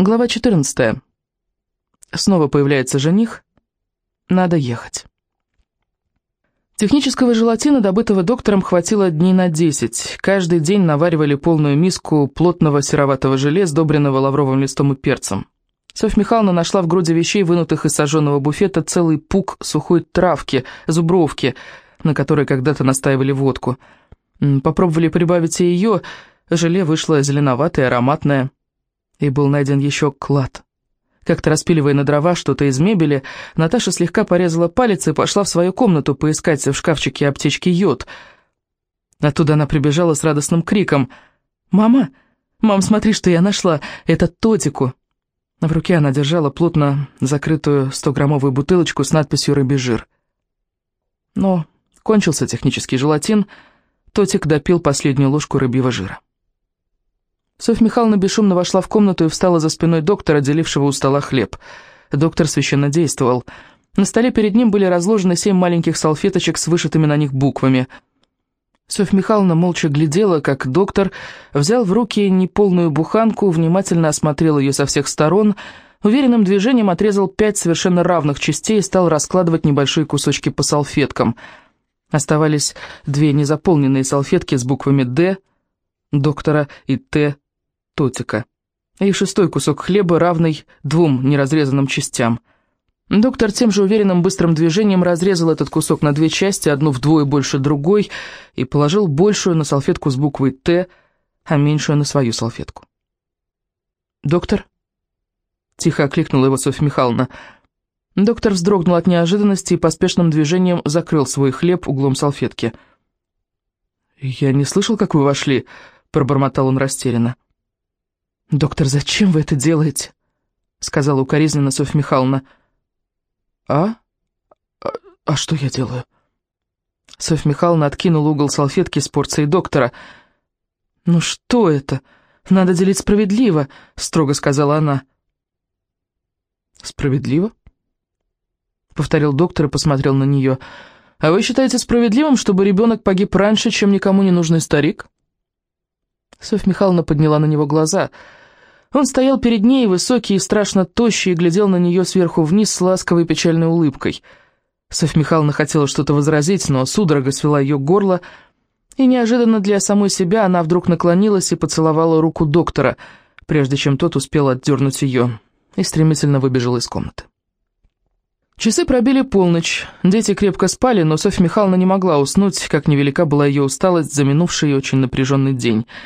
Глава 14. Снова появляется жених. Надо ехать. Технического желатина, добытого доктором, хватило дней на 10. Каждый день наваривали полную миску плотного сероватого желе, сдобренного лавровым листом и перцем. Софья Михайловна нашла в груди вещей, вынутых из сожженного буфета, целый пук сухой травки, зубровки, на которой когда-то настаивали водку. Попробовали прибавить и ее, желе вышло зеленоватое, ароматное и был найден еще клад. Как-то распиливая на дрова что-то из мебели, Наташа слегка порезала палец и пошла в свою комнату поискать в шкафчике аптечки йод. Оттуда она прибежала с радостным криком. «Мама! Мам, смотри, что я нашла! Это тотику!» В руке она держала плотно закрытую 100-граммовую бутылочку с надписью «Рыбий жир». Но кончился технический желатин, Тотик допил последнюю ложку рыбьего жира. Софья Михайловна бесшумно вошла в комнату и встала за спиной доктора, делившего у стола хлеб. Доктор священно действовал. На столе перед ним были разложены семь маленьких салфеточек с вышитыми на них буквами. Софья Михайловна молча глядела, как доктор взял в руки неполную буханку, внимательно осмотрел ее со всех сторон, уверенным движением отрезал пять совершенно равных частей и стал раскладывать небольшие кусочки по салфеткам. Оставались две незаполненные салфетки с буквами «Д» доктора и «Т» тотика, и шестой кусок хлеба, равный двум неразрезанным частям. Доктор тем же уверенным быстрым движением разрезал этот кусок на две части, одну вдвое больше другой, и положил большую на салфетку с буквой «Т», а меньшую на свою салфетку. «Доктор?» — тихо окликнула его Софья Михайловна. Доктор вздрогнул от неожиданности и поспешным движением закрыл свой хлеб углом салфетки. «Я не слышал, как вы вошли», — пробормотал он растерянно. «Доктор, зачем вы это делаете?» — сказала укоризненно Софья Михайловна. «А? а? А что я делаю?» Софья Михайловна откинула угол салфетки с порцией доктора. «Ну что это? Надо делить справедливо», — строго сказала она. «Справедливо?» — повторил доктор и посмотрел на нее. «А вы считаете справедливым, чтобы ребенок погиб раньше, чем никому не нужный старик?» Софья Михайловна подняла на него глаза — он стоял перед ней, высокий и страшно тощий, и глядел на нее сверху вниз с ласковой печальной улыбкой. Софья Михайловна хотела что-то возразить, но судорога свела ее горло, и неожиданно для самой себя она вдруг наклонилась и поцеловала руку доктора, прежде чем тот успел отдернуть ее, и стремительно выбежала из комнаты. Часы пробили полночь, дети крепко спали, но Софья Михайловна не могла уснуть, как невелика была ее усталость за минувший очень напряженный день —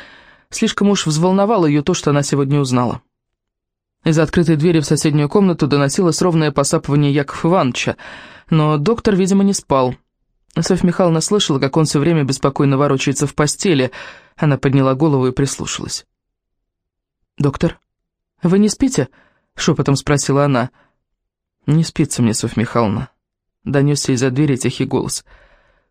Слишком уж взволновало ее то, что она сегодня узнала. Из открытой двери в соседнюю комнату доносилось ровное посапывание Якова Ивановича, но доктор, видимо, не спал. Софья Михайловна слышала, как он все время беспокойно ворочается в постели. Она подняла голову и прислушалась. «Доктор, вы не спите?» — шепотом спросила она. «Не спится мне, Софья Михайловна», — донесся из-за двери тихий голос. «Доктор,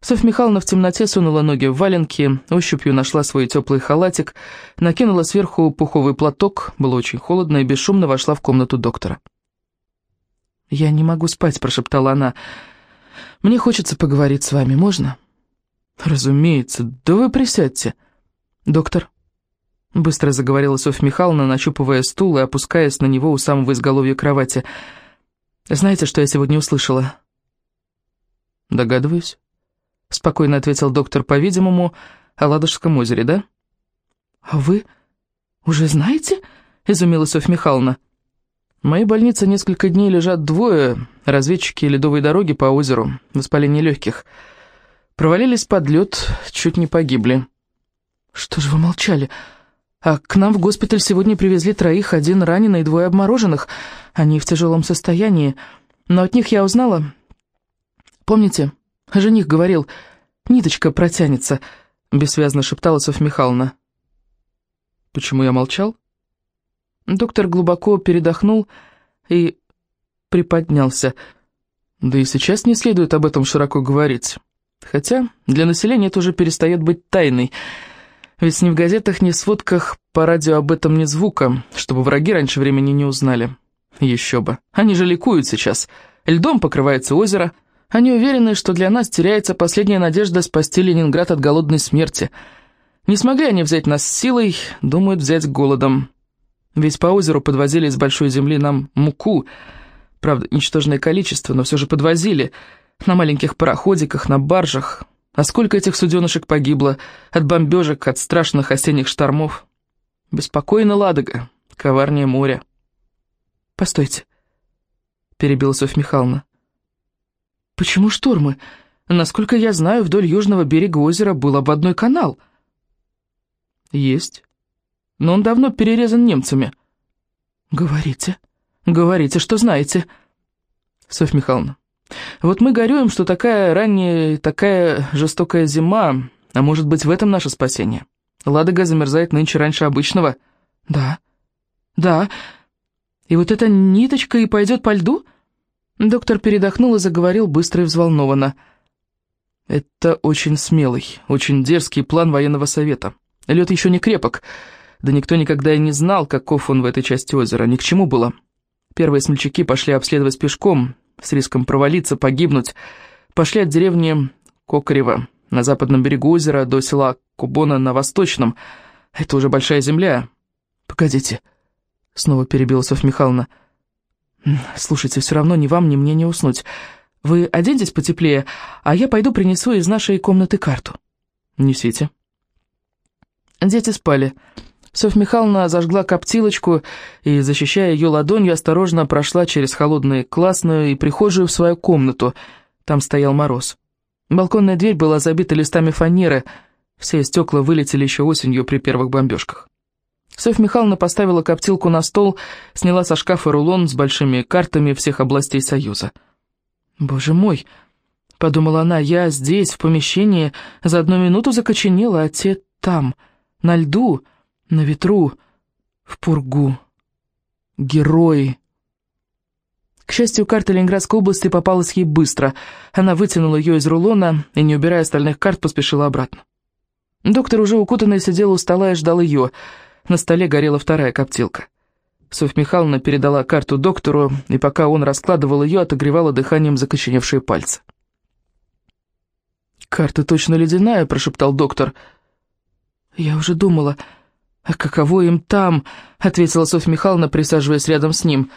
Софья Михайловна в темноте сунула ноги в валенки, ощупью нашла свой теплый халатик, накинула сверху пуховый платок, было очень холодно, и бесшумно вошла в комнату доктора. «Я не могу спать», — прошептала она. «Мне хочется поговорить с вами, можно?» «Разумеется. Да вы присядьте». «Доктор», — быстро заговорила Софья Михайловна, нащупывая стул и опускаясь на него у самого изголовья кровати. «Знаете, что я сегодня услышала?» «Догадываюсь». — спокойно ответил доктор, по-видимому, о Ладожском озере, да? «А вы уже знаете?» — изумилась Софья Михайловна. В моей больнице несколько дней лежат двое, разведчики ледовой дороги по озеру, воспаление легких. Провалились под лед, чуть не погибли. «Что же вы молчали? А к нам в госпиталь сегодня привезли троих, один раненый и двое обмороженных. Они в тяжелом состоянии, но от них я узнала... Помните, Жених говорил, ниточка протянется, бессвязно шептала Софья Михайловна. Почему я молчал? Доктор глубоко передохнул и приподнялся. Да и сейчас не следует об этом широко говорить. Хотя для населения это уже перестает быть тайной. Ведь ни в газетах, ни в сводках по радио об этом ни звука, чтобы враги раньше времени не узнали. Еще бы. Они же ликуют сейчас. Льдом покрывается озеро, они уверены, что для нас теряется последняя надежда спасти Ленинград от голодной смерти. Не смогли они взять нас силой, думают взять голодом. Ведь по озеру подвозили из большой земли нам муку. Правда, ничтожное количество, но все же подвозили. На маленьких пароходиках, на баржах. А сколько этих суденышек погибло от бомбежек, от страшных осенних штормов. Беспокойно Ладога, коварнее моря. «Постойте», — перебила Софья Михайловна. «Почему штормы? Насколько я знаю, вдоль южного берега озера был обводной канал». «Есть но он давно перерезан немцами». «Говорите, говорите, что знаете». «Софья Михайловна, вот мы горюем, что такая ранняя, такая жестокая зима, а может быть в этом наше спасение. Ладога замерзает нынче раньше обычного». «Да, да. И вот эта ниточка и пойдет по льду?» Доктор передохнул и заговорил быстро и взволнованно. «Это очень смелый, очень дерзкий план военного совета. Лед еще не крепок». Да никто никогда и не знал, каков он в этой части озера, ни к чему было. Первые смельчаки пошли обследовать пешком, с риском провалиться, погибнуть. Пошли от деревни Кокарева на западном берегу озера до села Кубона на восточном. Это уже большая земля. «Погодите», — снова перебила Софья Михайловна. «Слушайте, все равно ни вам, ни мне не уснуть. Вы оденьтесь потеплее, а я пойду принесу из нашей комнаты карту». «Несите». Дети спали. Софья Михайловна зажгла коптилочку и, защищая ее ладонью, осторожно прошла через холодную классную и прихожую в свою комнату. Там стоял мороз. Балконная дверь была забита листами фанеры, все стекла вылетели еще осенью при первых бомбежках. Софья Михайловна поставила коптилку на стол, сняла со шкафа рулон с большими картами всех областей Союза. «Боже мой!» — подумала она, — «я здесь, в помещении, за одну минуту закоченела, а те там, на льду, на ветру, в пургу. Герои. К счастью, карта Ленинградской области попалась ей быстро. Она вытянула ее из рулона и, не убирая остальных карт, поспешила обратно. Доктор, уже укутанный, сидел у стола и ждал ее. На столе горела вторая коптилка. Софья Михайловна передала карту доктору, и пока он раскладывал ее, отогревала дыханием закоченевшие пальцы. «Карта точно ледяная», — прошептал доктор. «Я уже думала...» «А каково им там?» — ответила Софья Михайловна, присаживаясь рядом с ним.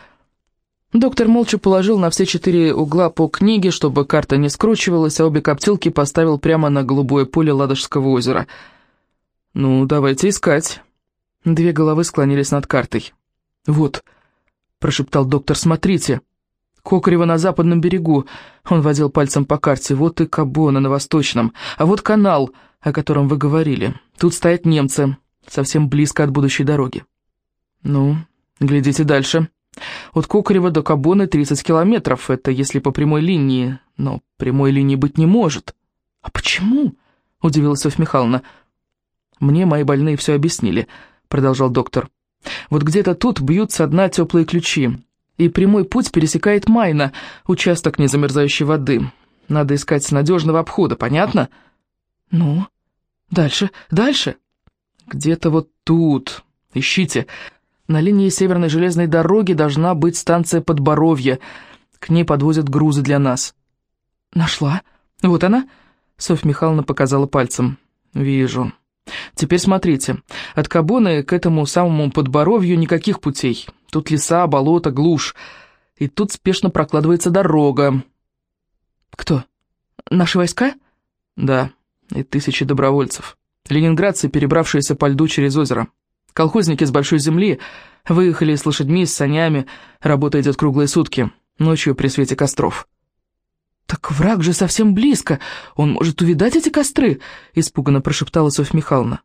Доктор молча положил на все четыре угла по книге, чтобы карта не скручивалась, а обе коптилки поставил прямо на голубое поле Ладожского озера. «Ну, давайте искать». Две головы склонились над картой. «Вот», — прошептал доктор, — «смотрите». Кокорева на западном берегу. Он водил пальцем по карте. Вот и Кабона на восточном. А вот канал, о котором вы говорили. Тут стоят немцы совсем близко от будущей дороги. Ну, глядите дальше. От Кокарева до Кабоны 30 километров, это если по прямой линии, но прямой линии быть не может. А почему? Удивилась Софья Михайловна. Мне мои больные все объяснили, продолжал доктор. Вот где-то тут бьются одна теплые ключи, и прямой путь пересекает Майна, участок незамерзающей воды. Надо искать надежного обхода, понятно? Ну, дальше, дальше. Где-то вот тут. Ищите. На линии Северной железной дороги должна быть станция Подборовье. К ней подвозят грузы для нас. Нашла. Вот она. Софья Михайловна показала пальцем. Вижу. Теперь смотрите. От Кабоны к этому самому Подборовью никаких путей. Тут леса, болото, глушь. И тут спешно прокладывается дорога. Кто? Наши войска? Да, и тысячи добровольцев. Ленинградцы, перебравшиеся по льду через озеро. Колхозники с большой земли выехали с лошадьми, с санями. Работа идет круглые сутки, ночью при свете костров. «Так враг же совсем близко, он может увидать эти костры», — испуганно прошептала Софья Михайловна.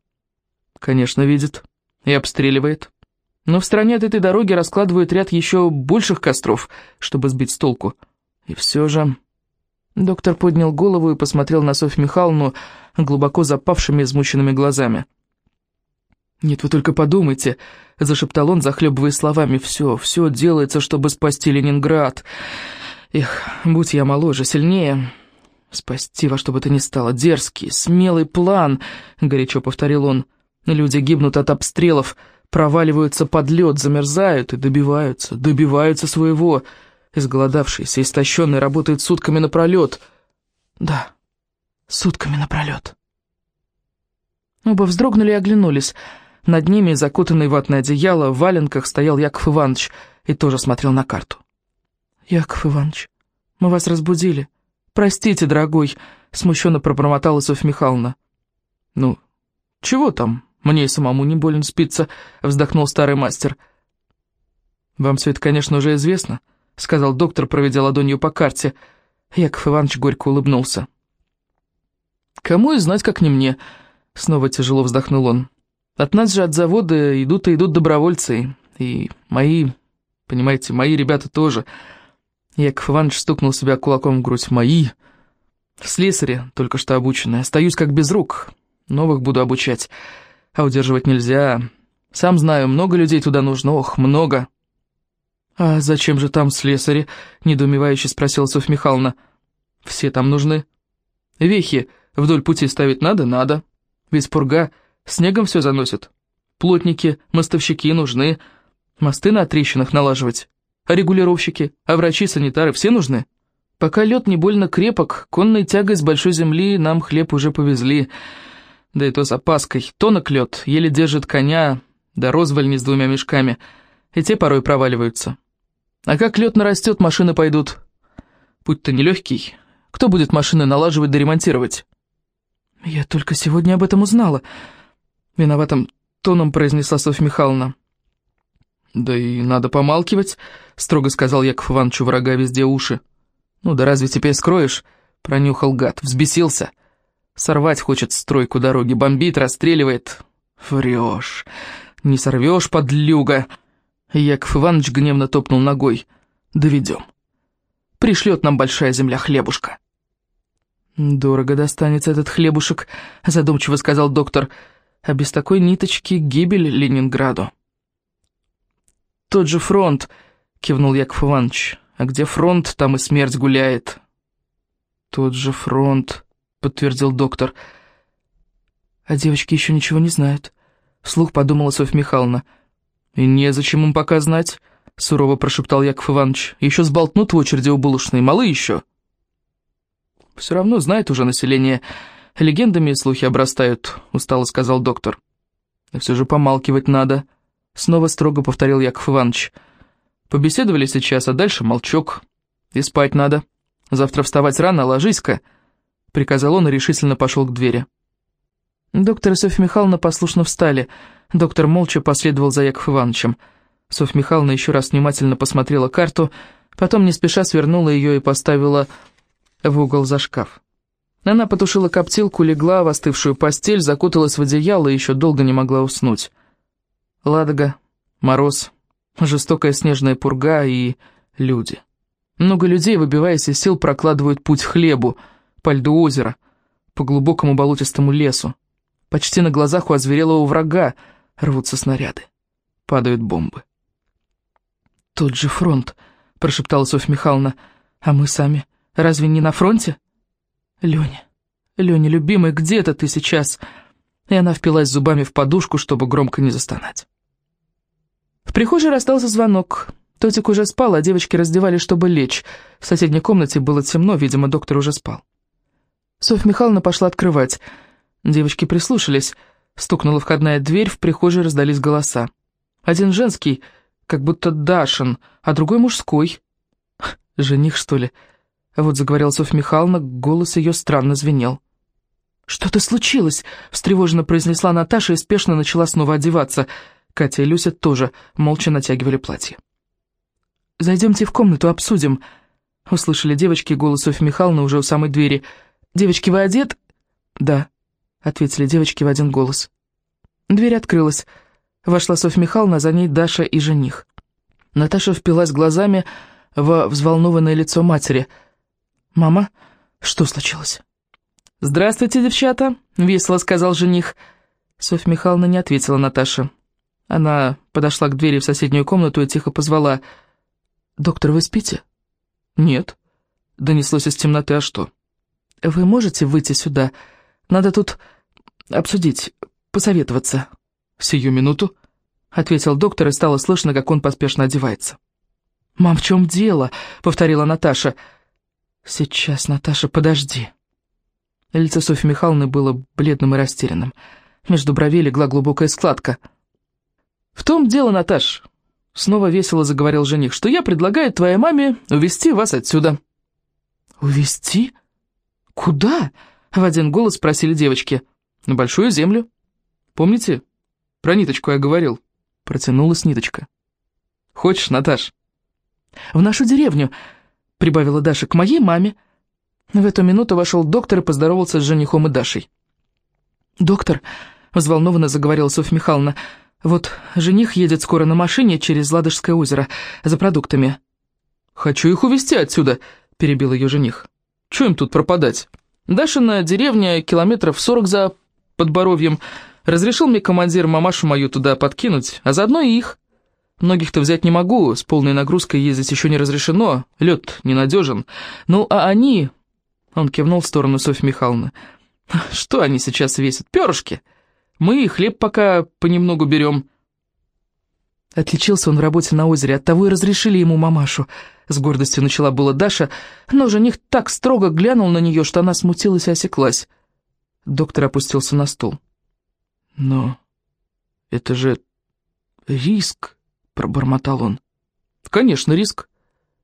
«Конечно, видит. И обстреливает. Но в стороне от этой дороги раскладывают ряд еще больших костров, чтобы сбить с толку. И все же...» Доктор поднял голову и посмотрел на Софью Михайловну глубоко запавшими измученными глазами. «Нет, вы только подумайте», — зашептал он, захлебывая словами, — «все, все делается, чтобы спасти Ленинград. Эх, будь я моложе, сильнее, спасти во что бы то ни стало, дерзкий, смелый план», — горячо повторил он. «Люди гибнут от обстрелов, проваливаются под лед, замерзают и добиваются, добиваются своего». Изголодавшийся, истощенный, работает сутками напролет. Да, сутками напролет. Оба вздрогнули и оглянулись. Над ними, закутанный в ватное одеяло, в валенках стоял Яков Иванович и тоже смотрел на карту. «Яков Иванович, мы вас разбудили. Простите, дорогой», — смущенно пробормотала Софья Михайловна. «Ну, чего там? Мне и самому не больно спится», — вздохнул старый мастер. «Вам все это, конечно, уже известно», — сказал доктор, проведя ладонью по карте. Яков Иванович горько улыбнулся. «Кому и знать, как не мне», — снова тяжело вздохнул он. «От нас же от завода идут и идут добровольцы, и мои, понимаете, мои ребята тоже». Яков Иванович стукнул себя кулаком в грудь. «Мои. Слесари, только что обученные. Остаюсь как без рук. Новых буду обучать. А удерживать нельзя. Сам знаю, много людей туда нужно. Ох, много». «А зачем же там слесари?» — недоумевающе спросила Софья Михайловна. «Все там нужны. Вехи вдоль пути ставить надо? Надо. Ведь пурга снегом все заносит. Плотники, мостовщики нужны. Мосты на трещинах налаживать. А регулировщики, а врачи, санитары все нужны? Пока лед не больно крепок, конной тягой с большой земли нам хлеб уже повезли. Да и то с опаской. Тонок лед, еле держит коня, да розвальни с двумя мешками. И те порой проваливаются. А как лед нарастет, машины пойдут. Путь-то нелегкий. Кто будет машины налаживать да ремонтировать? Я только сегодня об этом узнала. Виноватым тоном произнесла Софья Михайловна. «Да и надо помалкивать», — строго сказал Яков Ивановичу врага везде уши. «Ну да разве теперь скроешь?» — пронюхал гад, взбесился. «Сорвать хочет стройку дороги, бомбит, расстреливает». «Врешь, не сорвешь, подлюга!» Яков Иванович гневно топнул ногой. «Доведем. Пришлет нам большая земля хлебушка». «Дорого достанется этот хлебушек», — задумчиво сказал доктор. «А без такой ниточки гибель Ленинграду». «Тот же фронт», — кивнул Яков Иванович. «А где фронт, там и смерть гуляет». «Тот же фронт», — подтвердил доктор. «А девочки еще ничего не знают», — вслух подумала Софья Михайловна. «И незачем им пока знать», — сурово прошептал Яков Иванович. «Еще сболтнут в очереди у булочной, малы еще». «Все равно знает уже население. Легендами слухи обрастают», — устало сказал доктор. «И все же помалкивать надо», — снова строго повторил Яков Иванович. «Побеседовали сейчас, а дальше молчок. И спать надо. Завтра вставать рано, ложись-ка», — приказал он и решительно пошел к двери. Доктор и Софья Михайловна послушно встали — Доктор молча последовал за Яков Ивановичем. Софья Михайловна еще раз внимательно посмотрела карту, потом не спеша свернула ее и поставила в угол за шкаф. Она потушила коптилку, легла в остывшую постель, закуталась в одеяло и еще долго не могла уснуть. Ладога, мороз, жестокая снежная пурга и люди. Много людей, выбиваясь из сил, прокладывают путь хлебу, по льду озера, по глубокому болотистому лесу. Почти на глазах у озверелого врага — Рвутся снаряды. Падают бомбы. «Тот же фронт», — прошептала Софья Михайловна. «А мы сами? Разве не на фронте?» «Леня, Леня, любимый, где-то ты сейчас?» И она впилась зубами в подушку, чтобы громко не застонать. В прихожей расстался звонок. Тотик уже спал, а девочки раздевали, чтобы лечь. В соседней комнате было темно, видимо, доктор уже спал. Софья Михайловна пошла открывать. Девочки прислушались — Стукнула входная дверь, в прихожей раздались голоса. Один женский, как будто Дашин, а другой мужской. Жених, что ли? Вот заговорила Софья Михайловна, голос ее странно звенел. «Что-то случилось?» — встревоженно произнесла Наташа и спешно начала снова одеваться. Катя и Люся тоже молча натягивали платье. «Зайдемте в комнату, обсудим», — услышали девочки голос Софьи Михайловны уже у самой двери. «Девочки, вы одет?» «Да», — ответили девочки в один голос. Дверь открылась. Вошла Софья Михайловна, за ней Даша и жених. Наташа впилась глазами во взволнованное лицо матери. «Мама, что случилось?» «Здравствуйте, девчата», — весело сказал жених. Софья Михайловна не ответила Наташе. Она подошла к двери в соседнюю комнату и тихо позвала. «Доктор, вы спите?» «Нет», — донеслось из темноты, а что? «Вы можете выйти сюда?» Надо тут обсудить, посоветоваться». «Сию минуту», — ответил доктор, и стало слышно, как он поспешно одевается. «Мам, в чем дело?» — повторила Наташа. «Сейчас, Наташа, подожди». Лицо Софьи Михайловны было бледным и растерянным. Между бровей легла глубокая складка. «В том дело, Наташ», — снова весело заговорил жених, «что я предлагаю твоей маме увезти вас отсюда». «Увезти? Куда?» — в один голос спросили девочки. «На большую землю. Помните, про ниточку я говорил?» Протянулась ниточка. «Хочешь, Наташ?» «В нашу деревню», — прибавила Даша, — «к моей маме». В эту минуту вошел доктор и поздоровался с женихом и Дашей. «Доктор», — взволнованно заговорила Софья Михайловна, — «вот жених едет скоро на машине через Ладожское озеро за продуктами». «Хочу их увезти отсюда», — перебил ее жених. «Чего им тут пропадать? Дашина деревня километров сорок за Подборовьем. Разрешил мне командир мамашу мою туда подкинуть, а заодно и их. Многих-то взять не могу, с полной нагрузкой ездить еще не разрешено, лед ненадежен. Ну, а они...» Он кивнул в сторону Софьи Михайловны. Что они сейчас весят? Перышки. Мы хлеб пока понемногу берем. Отличился он в работе на озере, оттого и разрешили ему мамашу. С гордостью начала была Даша, но жених так строго глянул на нее, что она смутилась и осеклась. Доктор опустился на стул. «Но это же риск», — пробормотал он. «Конечно, риск.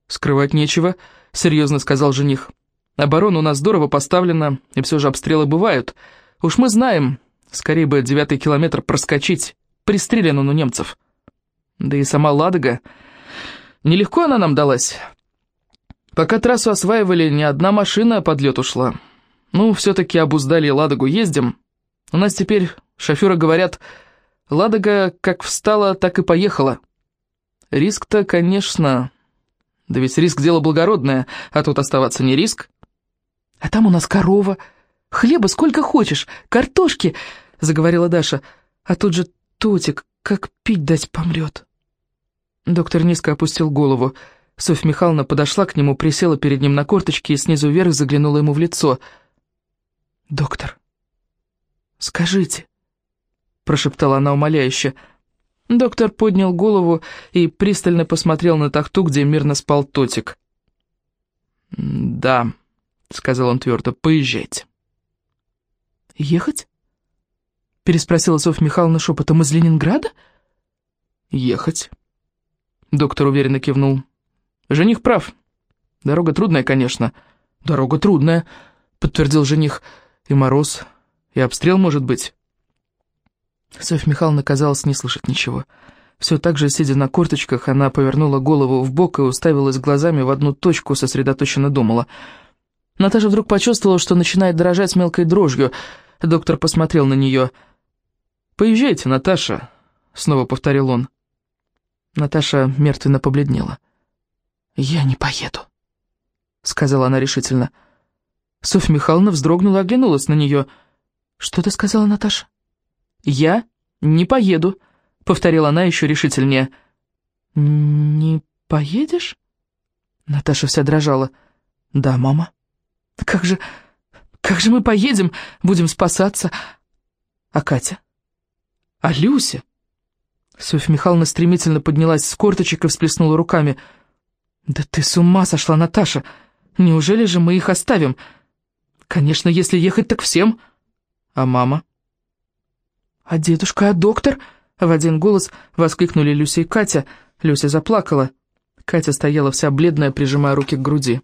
Скрывать нечего», — серьезно сказал жених. Оборона у нас здорово поставлена, и все же обстрелы бывают. Уж мы знаем, скорее бы девятый километр проскочить, пристрелен он у немцев. Да и сама Ладога, нелегко она нам далась. Пока трассу осваивали, ни одна машина под лед ушла. Ну, все-таки обуздали Ладогу, ездим. У нас теперь шоферы говорят, Ладога как встала, так и поехала. Риск-то, конечно... Да ведь риск дело благородное, а тут оставаться не риск. «А там у нас корова. Хлеба сколько хочешь, картошки!» — заговорила Даша. «А тут же Тотик, как пить дать помрет». Доктор низко опустил голову. Софья Михайловна подошла к нему, присела перед ним на корточки и снизу вверх заглянула ему в лицо. «Доктор, скажите», — прошептала она умоляюще. Доктор поднял голову и пристально посмотрел на тахту, где мирно спал Тотик. «Да», — сказал он твердо, — поезжайте. «Ехать?» — переспросила Софья Михайловна шепотом из Ленинграда. «Ехать». Доктор уверенно кивнул. «Жених прав. Дорога трудная, конечно». «Дорога трудная», — подтвердил жених. «И мороз, и обстрел, может быть». Софья Михайловна, казалось, не слышит ничего. Все так же, сидя на корточках, она повернула голову в бок и уставилась глазами в одну точку, сосредоточенно думала — Наташа вдруг почувствовала, что начинает дрожать мелкой дрожью. Доктор посмотрел на нее. «Поезжайте, Наташа», — снова повторил он. Наташа мертвенно побледнела. «Я не поеду», — сказала она решительно. Софья Михайловна вздрогнула и оглянулась на нее. «Что ты сказала, Наташа?» «Я не поеду», — повторила она еще решительнее. «Не поедешь?» Наташа вся дрожала. «Да, мама». Как же... как же мы поедем? Будем спасаться. А Катя? А Люся? Софья Михайловна стремительно поднялась с корточек и всплеснула руками. «Да ты с ума сошла, Наташа! Неужели же мы их оставим? Конечно, если ехать, так всем. А мама?» «А дедушка, а доктор?» В один голос воскликнули Люся и Катя. Люся заплакала. Катя стояла вся бледная, прижимая руки к груди.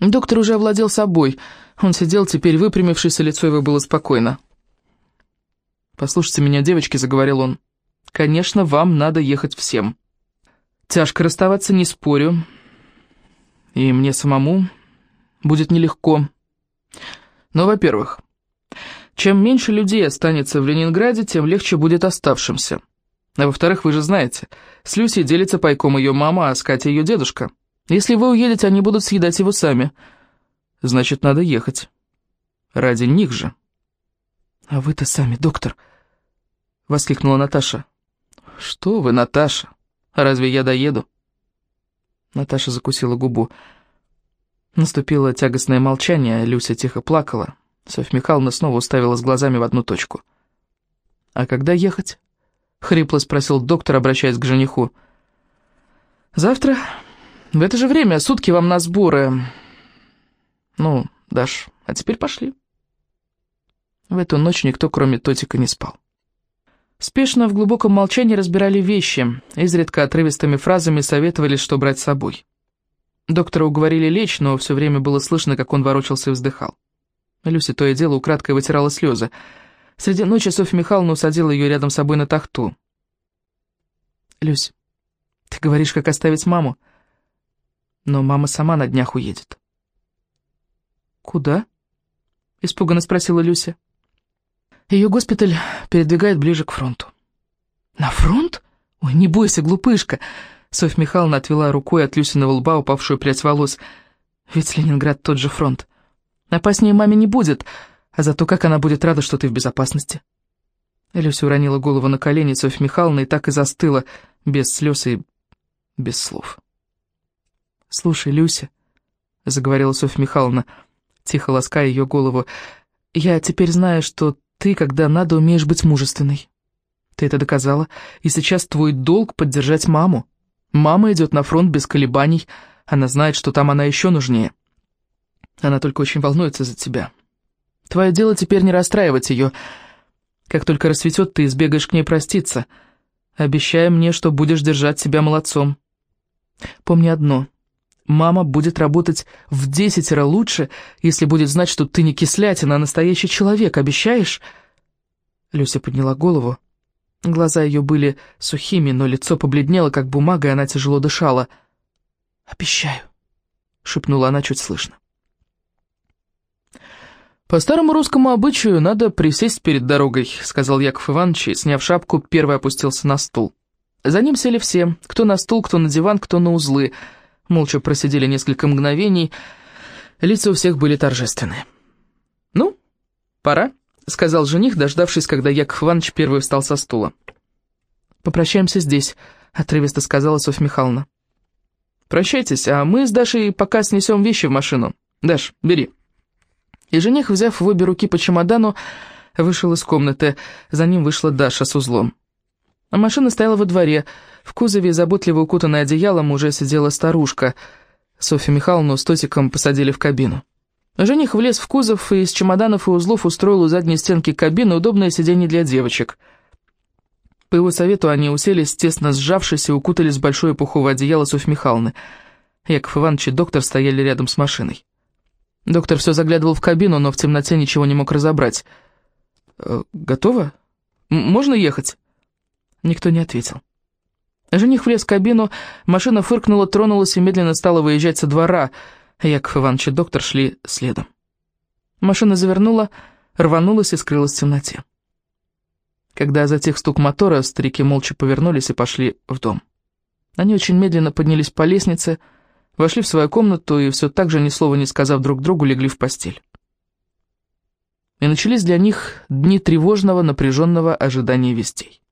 Доктор уже овладел собой. Он сидел теперь выпрямившись, лицо его было спокойно. «Послушайте меня, девочки», — заговорил он. «Конечно, вам надо ехать всем. Тяжко расставаться, не спорю. И мне самому будет нелегко. Но, во-первых, чем меньше людей останется в Ленинграде, тем легче будет оставшимся. А во-вторых, вы же знаете, с Люсей делится пайком ее мама, а с Катей ее дедушка». Если вы уедете, они будут съедать его сами. Значит, надо ехать. Ради них же. А вы-то сами, доктор, — воскликнула Наташа. Что вы, Наташа? Разве я доеду? Наташа закусила губу. Наступило тягостное молчание, Люся тихо плакала. Софья Михайловна снова уставилась глазами в одну точку. «А когда ехать?» — хрипло спросил доктор, обращаясь к жениху. «Завтра в это же время сутки вам на сборы. Ну, Даш, а теперь пошли. В эту ночь никто, кроме Тотика, не спал. Спешно в глубоком молчании разбирали вещи, изредка отрывистыми фразами советовали, что брать с собой. Доктора уговорили лечь, но все время было слышно, как он ворочался и вздыхал. Люся то и дело украдкой вытирала слезы. Среди ночи Софья Михайловна усадила ее рядом с собой на тахту. «Люсь, ты говоришь, как оставить маму?» «Но мама сама на днях уедет». «Куда?» — испуганно спросила Люся. Ее госпиталь передвигает ближе к фронту. «На фронт? Ой, не бойся, глупышка!» Софья Михайловна отвела рукой от Люсиного лба упавшую прядь волос. «Ведь Ленинград тот же фронт. Опаснее маме не будет, а зато как она будет рада, что ты в безопасности». Люся уронила голову на колени Софьи Михайловны и так и застыла, без слез и без слов. «Слушай, Люся», — заговорила Софья Михайловна, тихо лаская ее голову, — «я теперь знаю, что ты, когда надо, умеешь быть мужественной. Ты это доказала, и сейчас твой долг — поддержать маму. Мама идет на фронт без колебаний, она знает, что там она еще нужнее. Она только очень волнуется за тебя. Твое дело теперь не расстраивать ее. Как только рассветет, ты избегаешь к ней проститься. Обещай мне, что будешь держать себя молодцом. Помни одно. Мама будет работать в десятеро лучше, если будет знать, что ты не кислятина, а настоящий человек. Обещаешь?» Люся подняла голову. Глаза ее были сухими, но лицо побледнело, как бумага, и она тяжело дышала. «Обещаю», — шепнула она чуть слышно. «По старому русскому обычаю надо присесть перед дорогой», — сказал Яков Иванович, и, сняв шапку, первый опустился на стул. За ним сели все, кто на стул, кто на диван, кто на узлы — молча просидели несколько мгновений, лица у всех были торжественные. «Ну, пора», — сказал жених, дождавшись, когда Яков Иванович первый встал со стула. «Попрощаемся здесь», — отрывисто сказала Софья Михайловна. «Прощайтесь, а мы с Дашей пока снесем вещи в машину. Даш, бери». И жених, взяв в обе руки по чемодану, вышел из комнаты. За ним вышла Даша с узлом. А машина стояла во дворе. В кузове, заботливо укутанной одеялом, уже сидела старушка. Софью Михайловну с Тотиком посадили в кабину. Жених влез в кузов и из чемоданов и узлов устроил у задней стенки кабины удобное сиденье для девочек. По его совету они уселись, тесно сжавшись, и укутались в большое пуховое одеяло Софьи Михайловны. Яков Иванович и доктор стояли рядом с машиной. Доктор все заглядывал в кабину, но в темноте ничего не мог разобрать. «Э, «Готово? Можно ехать?» Никто не ответил. Жених влез в кабину, машина фыркнула, тронулась и медленно стала выезжать со двора. Яков Иванович и доктор шли следом. Машина завернула, рванулась и скрылась в темноте. Когда затих стук мотора, старики молча повернулись и пошли в дом. Они очень медленно поднялись по лестнице, вошли в свою комнату и все так же, ни слова не сказав друг другу, легли в постель. И начались для них дни тревожного, напряженного ожидания вестей.